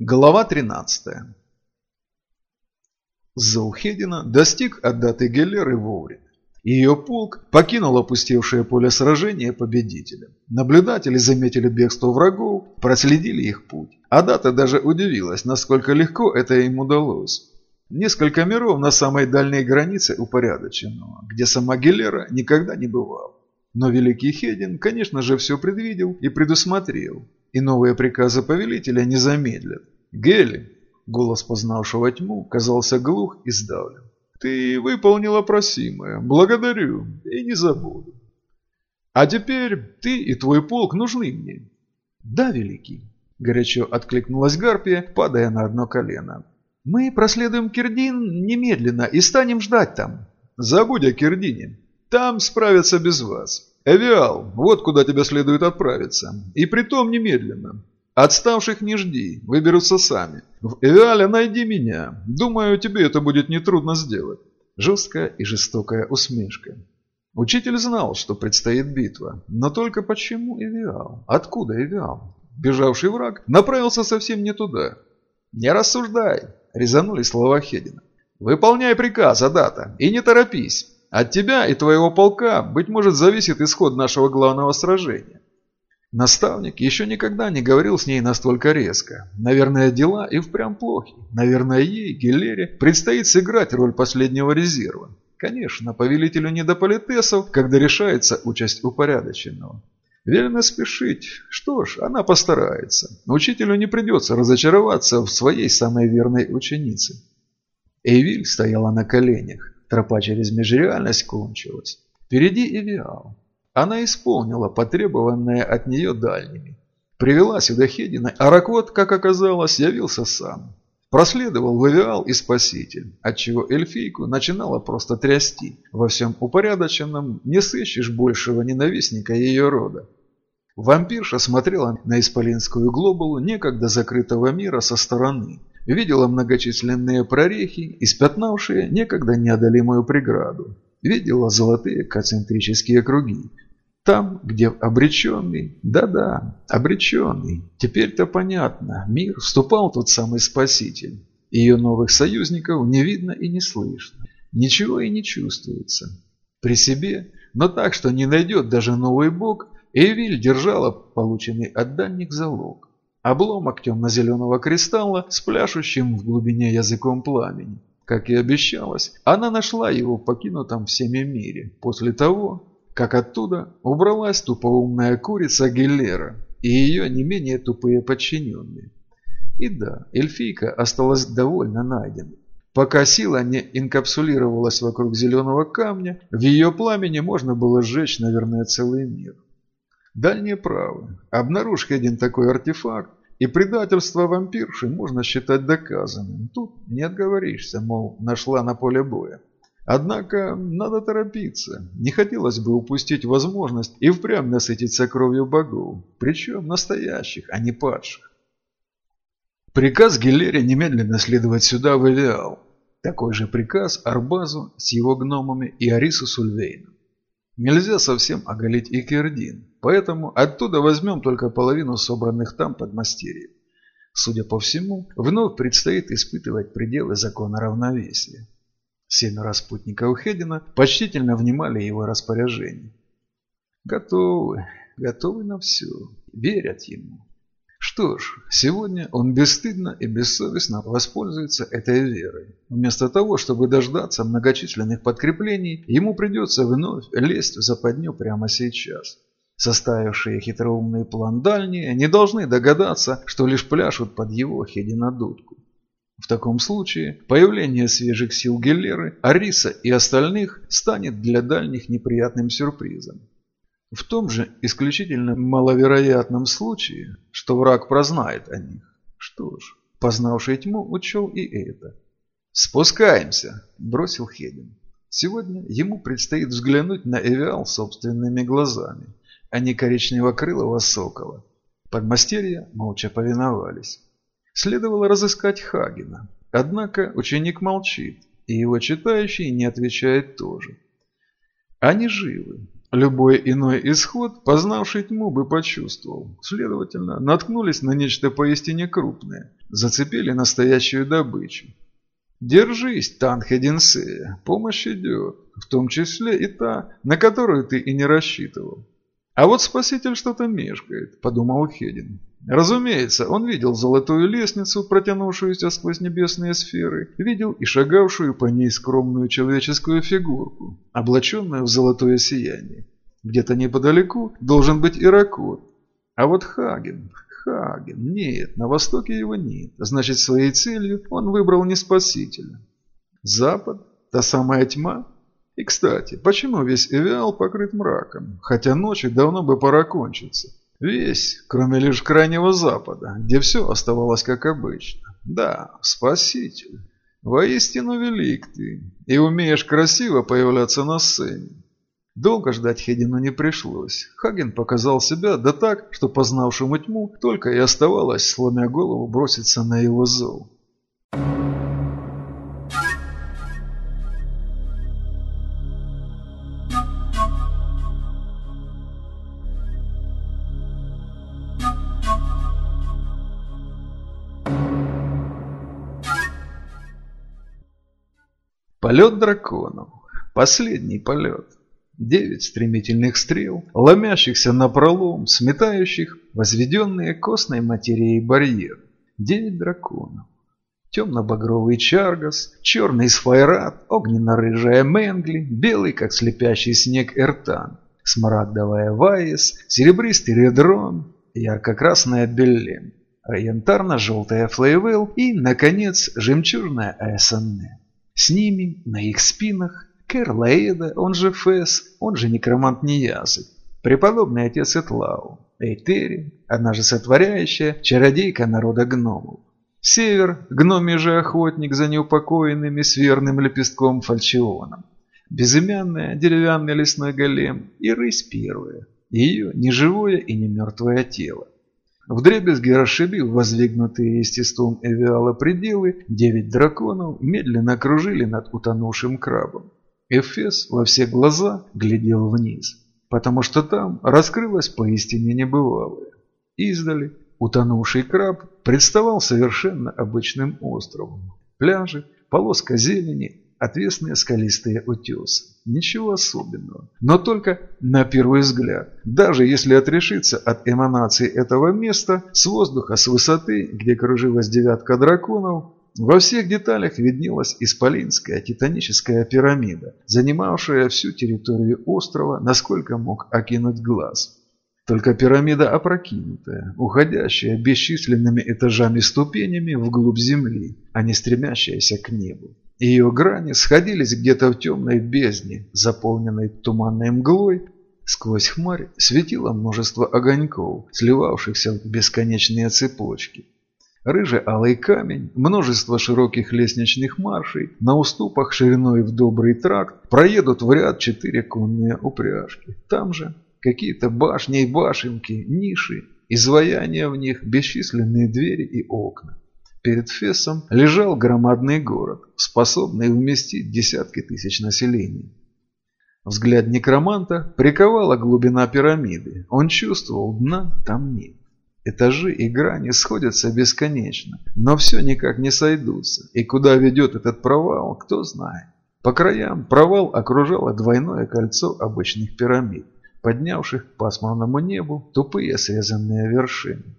Глава 13 Заухедина достиг от даты Геллеры вовремя. Ее полк покинул опустевшее поле сражения победителем. Наблюдатели заметили бегство врагов, проследили их путь. А дата даже удивилась, насколько легко это им удалось. Несколько миров на самой дальней границе упорядоченного, где сама Геллера никогда не бывала. Но Великий Хедин, конечно же, все предвидел и предусмотрел и новые приказы повелителя не замедлят. Гели, голос познавшего тьму, казался глух и сдавлен. Ты выполнила просимое, благодарю и не забуду. А теперь ты и твой полк нужны мне. Да, великий, горячо откликнулась Гарпия, падая на одно колено. Мы проследуем Кирдин немедленно и станем ждать там. Забудь о Кирдине. Там справятся без вас. «Эвиал, вот куда тебе следует отправиться. И притом немедленно. Отставших не жди, выберутся сами. В Эвиале найди меня. Думаю, тебе это будет нетрудно сделать». Жесткая и жестокая усмешка. Учитель знал, что предстоит битва. Но только почему Эвиал? Откуда Эвиал? Бежавший враг направился совсем не туда. «Не рассуждай!» – резанули слова Хедина. «Выполняй приказ, Адата, и не торопись. От тебя и твоего полка, быть может, зависит исход нашего главного сражения. Наставник еще никогда не говорил с ней настолько резко. Наверное, дела и впрямь плохи. Наверное, ей, Гелере, предстоит сыграть роль последнего резерва. Конечно, повелителю не до политесов, когда решается участь упорядоченного. Велено спешить. Что ж, она постарается. Учителю не придется разочароваться в своей самой верной ученице. Эйвиль стояла на коленях. Тропа через межреальность кончилась. Впереди Эвиал. Она исполнила потребованное от нее дальними. Привела сюда Хедина, а Раквот, как оказалось, явился сам. Проследовал в Эвиал и Спаситель, отчего эльфийку начинала просто трясти. Во всем упорядоченном не сыщешь большего ненавистника ее рода. Вампирша смотрела на исполинскую глобулу некогда закрытого мира со стороны – видела многочисленные прорехи, испятнавшие некогда неодолимую преграду, видела золотые концентрические круги. Там, где обреченный, да-да, обреченный, теперь-то понятно, мир вступал тот самый Спаситель. Ее новых союзников не видно и не слышно, ничего и не чувствуется. При себе, но так, что не найдет даже новый бог, Эвиль держала полученный от дальних залог. Обломок темно-зеленого кристалла с пляшущим в глубине языком пламени. Как и обещалось, она нашла его в покинутом всеми мире, после того, как оттуда убралась тупоумная курица Геллера и ее не менее тупые подчиненные. И да, эльфийка осталась довольно найденной. Пока сила не инкапсулировалась вокруг зеленого камня, в ее пламени можно было сжечь, наверное, целый мир. Дальние правы. Обнаружь один такой артефакт, и предательство вампирши можно считать доказанным. Тут не отговоришься, мол, нашла на поле боя. Однако надо торопиться. Не хотелось бы упустить возможность и впрямь насытиться кровью богов. Причем настоящих, а не падших. Приказ Гелере немедленно следовать сюда в Эвиал. Такой же приказ Арбазу с его гномами и Арису Сульвейну. Нельзя совсем оголить и Кердин, поэтому оттуда возьмем только половину собранных там подмастерьев. Судя по всему, вновь предстоит испытывать пределы закона равновесия. Семеро спутников Хедина почтительно внимали его распоряжению. Готовы, готовы на все, верят ему. Что ж, сегодня он бесстыдно и бессовестно воспользуется этой верой. Вместо того, чтобы дождаться многочисленных подкреплений, ему придется вновь лезть в западню прямо сейчас. Составившие хитроумный план дальние не должны догадаться, что лишь пляшут под его хединодудку. В таком случае появление свежих сил Геллеры, Ариса и остальных станет для дальних неприятным сюрпризом. В том же исключительно маловероятном случае, что враг прознает о них. Что ж, познавший тьму учел и это. «Спускаемся!» – бросил Хедин. Сегодня ему предстоит взглянуть на Эвиал собственными глазами, а не коричнево-крылого сокола. Подмастерья молча повиновались. Следовало разыскать Хагена. Однако ученик молчит, и его читающий не отвечает тоже. Они живы, Любой иной исход, познавший тьму, бы почувствовал. Следовательно, наткнулись на нечто поистине крупное. зацепили настоящую добычу. Держись, Танхединсея, помощь идет, в том числе и та, на которую ты и не рассчитывал. А вот спаситель что-то мешкает, подумал Хедин. Разумеется, он видел золотую лестницу, протянувшуюся сквозь небесные сферы, видел и шагавшую по ней скромную человеческую фигурку, облаченную в золотое сияние. Где-то неподалеку должен быть Иракот. А вот Хаген, Хаген, нет, на востоке его нет. Значит, своей целью он выбрал не спасителя. Запад? Та самая тьма? И, кстати, почему весь Эвиал покрыт мраком, хотя ночью давно бы пора кончиться? Весь, кроме лишь крайнего запада, где все оставалось как обычно. Да, спаситель. Воистину велик ты, и умеешь красиво появляться на сцене. Долго ждать Хедину не пришлось. Хаген показал себя, да так, что познавшему тьму только и оставалось, сломя голову, броситься на его зов. Полет драконов. Последний полет. Девять стремительных стрел, ломящихся на пролом, сметающих возведенные костной материей барьер. Девять драконов. Темно-багровый Чаргас, черный Сфайрат, огненно-рыжая Менгли, белый, как слепящий снег, Эртан, смарагдовая Ваес, серебристый Редрон, ярко-красная Беллем, янтарно-желтая Флейвелл и, наконец, жемчужная Аэсанне. С ними, на их спинах, Кэр Лаэда, он же Фэс, он же некромант Ниязы, преподобный отец Этлау, Эйтери, она же сотворяющая, чародейка народа гномов. Север, гномий же охотник за неупокоенными с верным лепестком фальчионом. Безымянная деревянный лесной голем и рысь первая, ее неживое и не мертвое тело. Вдребезги расшибив воздвигнутые естеством Эвиала пределы, девять драконов медленно окружили над утонувшим крабом. Эфес во все глаза глядел вниз, потому что там раскрылось поистине небывалое. Издали утонувший краб представал совершенно обычным островом. Пляжи, полоска зелени, отвесные скалистые утесы. Ничего особенного. Но только на первый взгляд. Даже если отрешиться от эманации этого места, с воздуха, с высоты, где кружилась девятка драконов, во всех деталях виднелась исполинская титаническая пирамида, занимавшая всю территорию острова, насколько мог окинуть глаз. Только пирамида опрокинутая, уходящая бесчисленными этажами-ступенями вглубь земли, а не стремящаяся к небу. Ее грани сходились где-то в темной бездне, заполненной туманной мглой. Сквозь хмарь светило множество огоньков, сливавшихся в бесконечные цепочки. Рыжий-алый камень, множество широких лестничных маршей, на уступах шириной в добрый тракт проедут в ряд четыре конные упряжки. Там же какие-то башни и башенки, ниши, изваяния в них, бесчисленные двери и окна. Перед Фессом лежал громадный город, способный вместить десятки тысяч населения. Взгляд некроманта приковала глубина пирамиды. Он чувствовал, дна там нет. Этажи и грани сходятся бесконечно, но все никак не сойдутся. И куда ведет этот провал, кто знает. По краям провал окружало двойное кольцо обычных пирамид, поднявших к пасмурному небу тупые срезанные вершины.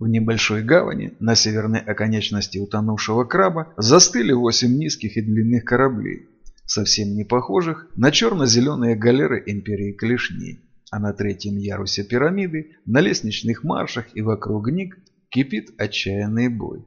В небольшой гавани на северной оконечности утонувшего краба застыли восемь низких и длинных кораблей, совсем не похожих на черно-зеленые галеры империи клешней а на третьем ярусе пирамиды, на лестничных маршах и вокруг них кипит отчаянный бой.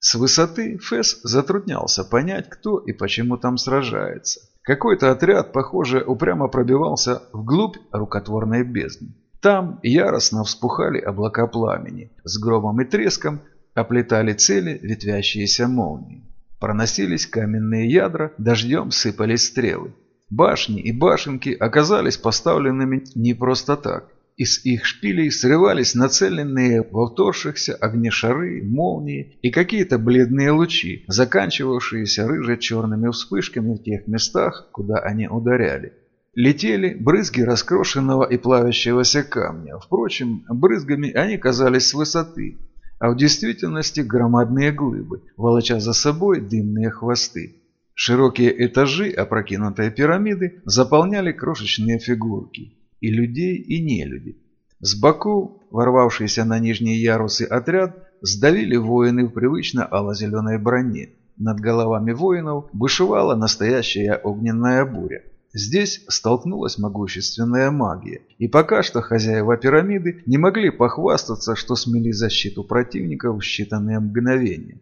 С высоты Фэс затруднялся понять, кто и почему там сражается. Какой-то отряд, похоже, упрямо пробивался вглубь рукотворной бездны. Там яростно вспухали облака пламени, с громом и треском оплетали цели ветвящиеся молнии. Проносились каменные ядра, дождем сыпались стрелы. Башни и башенки оказались поставленными не просто так. Из их шпилей срывались нацеленные во вторгшихся огнешары, молнии и какие-то бледные лучи, заканчивавшиеся рыже-черными вспышками в тех местах, куда они ударяли. Летели брызги раскрошенного и плавящегося камня. Впрочем, брызгами они казались с высоты. а в действительности громадные глыбы, волоча за собой дымные хвосты. Широкие этажи опрокинутой пирамиды заполняли крошечные фигурки и людей, и нелюди. С боку, ворвавшийся на нижние ярусы отряд, сдавили воины в привычно ало-зеленой броне. Над головами воинов бушевала настоящая огненная буря. Здесь столкнулась могущественная магия, и пока что хозяева пирамиды не могли похвастаться, что смели защиту противников в считанные мгновения.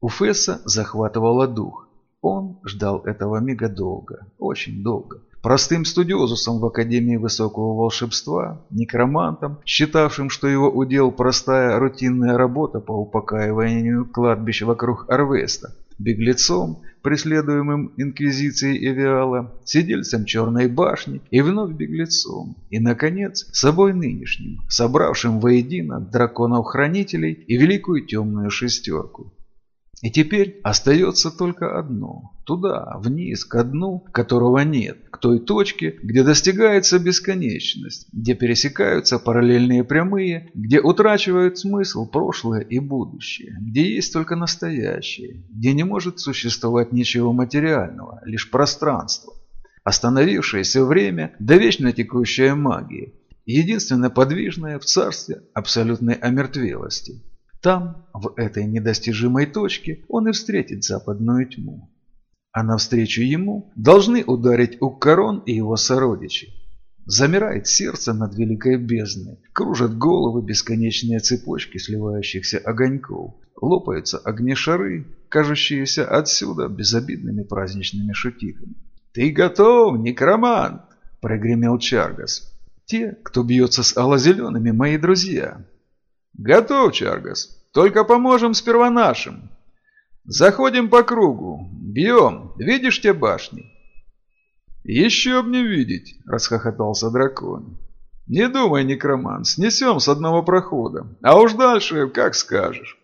У Фесса захватывало дух. Он ждал этого мига долго, очень долго. Простым студиозусом в Академии Высокого Волшебства, некромантом, считавшим, что его удел простая рутинная работа по упокаиванию кладбищ вокруг Арвеста, беглецом, преследуемым инквизицией Эвиала, сидельцем Черной башни и вновь беглецом, и, наконец, собой нынешним, собравшим воедино драконов-хранителей и великую темную шестерку. И теперь остается только одно – туда, вниз, к дну, которого нет, к той точке, где достигается бесконечность, где пересекаются параллельные прямые, где утрачивают смысл прошлое и будущее, где есть только настоящее, где не может существовать ничего материального, лишь пространство. Остановившееся время да вечно текущая магия, единственно подвижная в царстве абсолютной омертвелости – там, в этой недостижимой точке, он и встретит западную тьму. А навстречу ему должны ударить Уккарон и его сородичи. Замирает сердце над великой бездной, кружат головы бесконечные цепочки сливающихся огоньков, лопаются огнешары, кажущиеся отсюда безобидными праздничными шутиками. «Ты готов, некромант!» – прогремел Чаргас. «Те, кто бьется с алозелеными, мои друзья!» «Готов, Чаргас. Только поможем сперва нашим. Заходим по кругу. Бьем. Видишь те башни?» «Еще б не видеть!» – расхохотался дракон. «Не думай, некроман, снесем с одного прохода, а уж дальше как скажешь».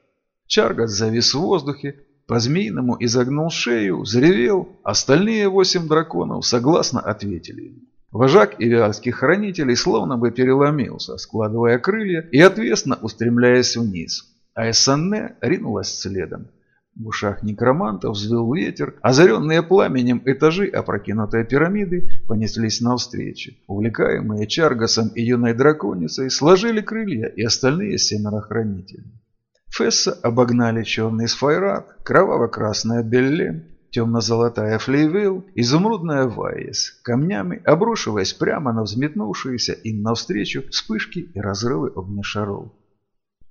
Чаргас завис в воздухе, по-змеиному изогнул шею, заревел, остальные восемь драконов согласно ответили ему. Вожак ивиальских хранителей словно бы переломился, складывая крылья и отвесно устремляясь вниз. А Эссанне ринулась следом. В ушах некроманта взвыл ветер, озаренные пламенем этажи опрокинутой пирамиды понеслись навстречу. Увлекаемые Чаргасом и юной драконицей сложили крылья и остальные семеро хранителей. Фесса обогнали черный сфайрат, кроваво-красная Белле, темно-золотая флейвел, изумрудная вайес, камнями обрушиваясь прямо на взметнувшиеся им навстречу вспышки и разрывы огнешаров.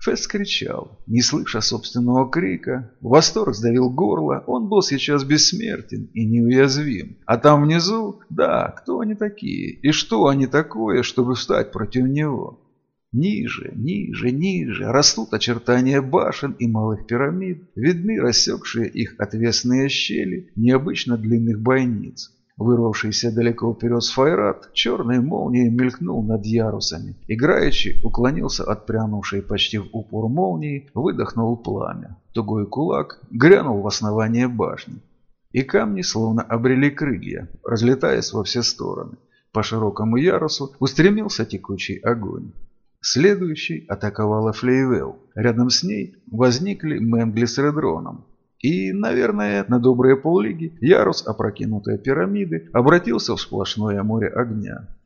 Фест кричал, не слыша собственного крика. Восторг сдавил горло, он был сейчас бессмертен и неуязвим. А там внизу, да, кто они такие? И что они такое, чтобы встать против него? Ниже, ниже, ниже растут очертания башен и малых пирамид, видны рассекшие их отвесные щели необычно длинных бойниц. Вырвавшийся далеко вперед сфайрат черной молнией мелькнул над ярусами. Играючи уклонился от прянувшей почти в упор молнии, выдохнул пламя. Тугой кулак грянул в основание башни. И камни словно обрели крылья, разлетаясь во все стороны. По широкому ярусу устремился текучий огонь. Следующий атаковала Флейвел. Рядом с ней возникли Мэнгли с Редроном. И, наверное, на добрые поллиги ярус опрокинутой пирамиды обратился в сплошное море огня.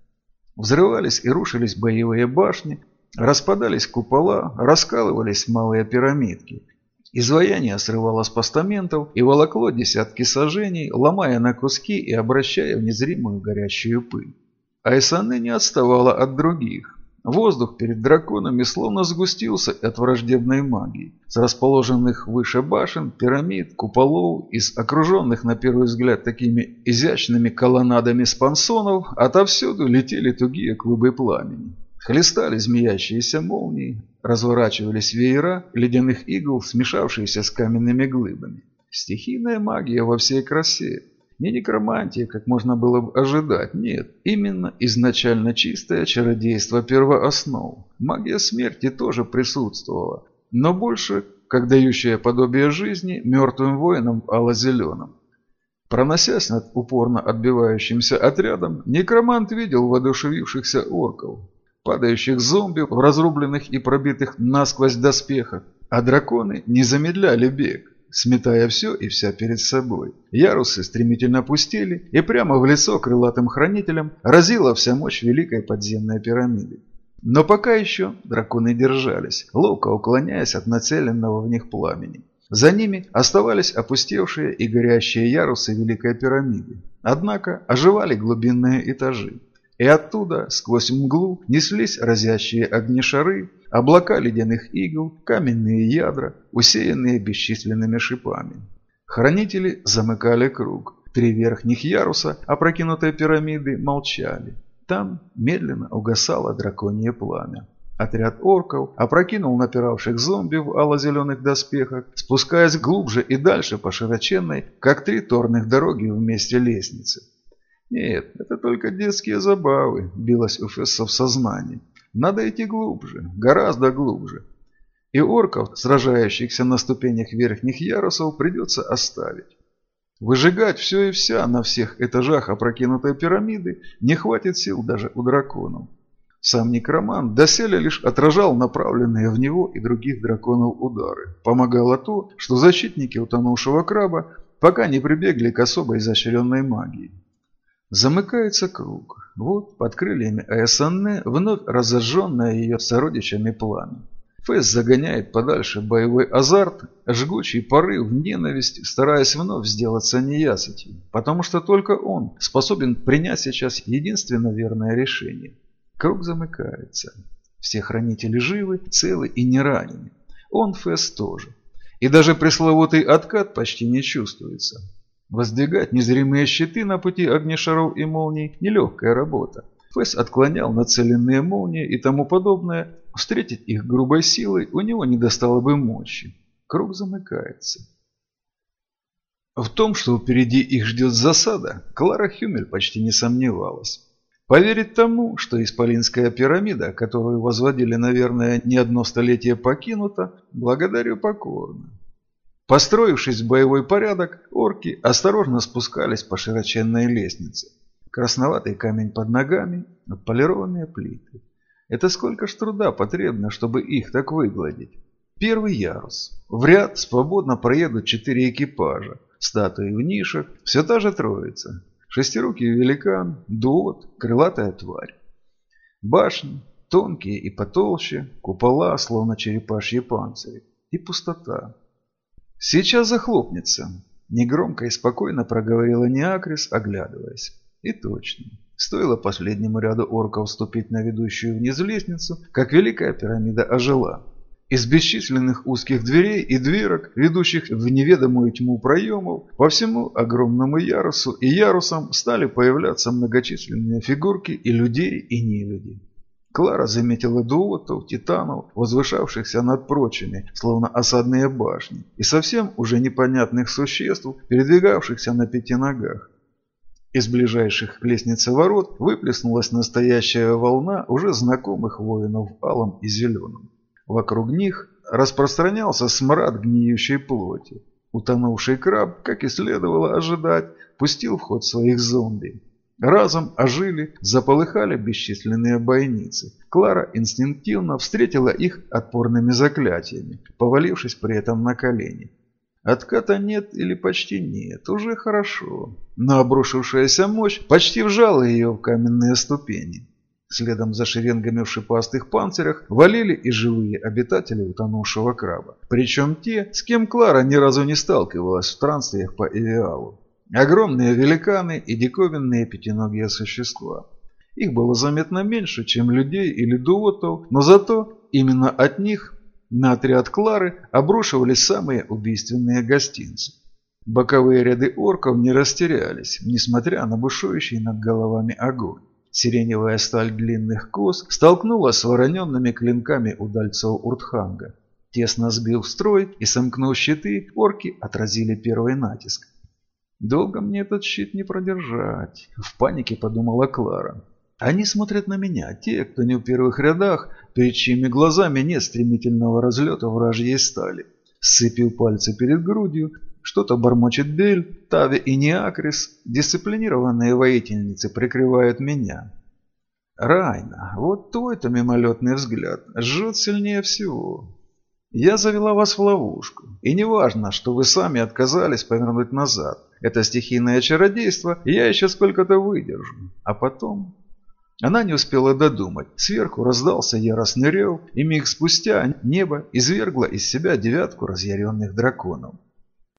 Взрывались и рушились боевые башни, распадались купола, раскалывались малые пирамидки. Изваяние срывало с постаментов и волокло десятки сажений, ломая на куски и обращая в незримую горящую пыль. Айсаны не отставала от других. Воздух перед драконами словно сгустился от враждебной магии. С расположенных выше башен, пирамид, куполов, из окруженных на первый взгляд такими изящными колоннадами спансонов, отовсюду летели тугие клубы пламени. Хлестали змеящиеся молнии, разворачивались веера ледяных игл, смешавшиеся с каменными глыбами. Стихийная магия во всей красе, не некромантия, как можно было бы ожидать, нет. Именно изначально чистое чародейство первооснов. Магия смерти тоже присутствовала, но больше, как дающая подобие жизни мертвым воинам ало-зеленым. Проносясь над упорно отбивающимся отрядом, некромант видел воодушевившихся орков. падающих зомби в разрубленных и пробитых насквозь доспехах, а драконы не замедляли бег, сметая все и вся перед собой. Ярусы стремительно опустили, и прямо в лицо крылатым хранителям разила вся мощь великой подземной пирамиды. Но пока еще драконы держались, ловко уклоняясь от нацеленного в них пламени. За ними оставались опустевшие и горящие ярусы Великой пирамиды. Однако оживали глубинные этажи. И оттуда, сквозь мглу, неслись разящие огнешары, облака ледяных игл, каменные ядра, усеянные бесчисленными шипами. Хранители замыкали круг. Три верхних яруса опрокинутой пирамиды молчали. Там медленно угасало драконье пламя. Отряд орков опрокинул напиравших зомби в ало-зеленых доспехах, спускаясь глубже и дальше по широченной, как три торных дороги вместе лестницы. Нет, это только детские забавы, билось у Фесса в сознании. Надо идти глубже, гораздо глубже. И орков, сражающихся на ступенях верхних ярусов, придется оставить. Выжигать все и вся на всех этажах опрокинутой пирамиды не хватит сил даже у драконов. Сам некромант доселе лишь отражал направленные в него и других драконов удары. Помогало то, что защитники утонувшего краба пока не прибегли к особо изощренной магии. Замыкается круг. Вот под крыльями АСН вновь разожженное ее сородичами пламя. Фэс загоняет подальше боевой азарт, жгучий порыв, ненависть, стараясь вновь сделаться неясытью, потому что только он способен принять сейчас единственно верное решение. Круг замыкается. Все хранители живы, целы и не ранены. Он, Фэс, тоже. И даже пресловутый откат почти не чувствуется. Воздвигать незримые щиты на пути огнешаров и молний – нелегкая работа. Фэс отклонял нацеленные молнии и тому подобное. Встретить их грубой силой у него не достало бы мощи. Круг замыкается. В том, что впереди их ждет засада, Клара Хюмель почти не сомневалась. Поверить тому, что Исполинская пирамида, которую возводили, наверное, не одно столетие покинута, благодарю покорно. Построившись в боевой порядок, орки осторожно спускались по широченной лестнице. Красноватый камень под ногами, отполированные плиты. Это сколько ж труда потребно, чтобы их так выгладить. Первый ярус. В ряд свободно проедут четыре экипажа. Статуи в нишах, все та же троица. Шестирукий великан, дуот, крылатая тварь. Башни, тонкие и потолще, купола, словно черепашьи панцири. И пустота. Сейчас захлопнется. Негромко и спокойно проговорила Неакрис, оглядываясь. И точно. Стоило последнему ряду орков вступить на ведущую вниз лестницу, как Великая пирамида ожила. Из бесчисленных узких дверей и дверок, ведущих в неведомую тьму проемов, по всему огромному ярусу и ярусам стали появляться многочисленные фигурки и людей, и нелюдей. Клара заметила дуотов, титанов, возвышавшихся над прочими, словно осадные башни, и совсем уже непонятных существ, передвигавшихся на пяти ногах. Из ближайших к лестнице ворот выплеснулась настоящая волна уже знакомых воинов в алом и зеленом. Вокруг них распространялся смрад гниющей плоти. Утонувший краб, как и следовало ожидать, пустил в ход своих зомби. Разом ожили, заполыхали бесчисленные бойницы. Клара инстинктивно встретила их отпорными заклятиями, повалившись при этом на колени. Отката нет или почти нет, уже хорошо. Но обрушившаяся мощь почти вжала ее в каменные ступени. Следом за шеренгами в шипастых панцирях валили и живые обитатели утонувшего краба. Причем те, с кем Клара ни разу не сталкивалась в странствиях по Эвиалу. Огромные великаны и диковинные пятиногие существа. Их было заметно меньше, чем людей или дуотов, но зато именно от них на отряд Клары обрушивались самые убийственные гостинцы. Боковые ряды орков не растерялись, несмотря на бушующий над головами огонь. Сиреневая сталь длинных кос столкнулась с вороненными клинками удальцов Уртханга. Тесно сбив строй и сомкнув щиты, орки отразили первый натиск. «Долго мне этот щит не продержать», – в панике подумала Клара. Они смотрят на меня, те, кто не в первых рядах, перед чьими глазами нет стремительного разлета вражьей стали. Сцепив пальцы перед грудью, что-то бормочет Бель, Тави и Неакрис, дисциплинированные воительницы прикрывают меня. Райна, вот твой-то мимолетный взгляд жжет сильнее всего. Я завела вас в ловушку. И не важно, что вы сами отказались повернуть назад. Это стихийное чародейство, я еще сколько-то выдержу. А потом... Она не успела додумать. Сверху раздался яростный рев, и миг спустя небо извергло из себя девятку разъяренных драконов.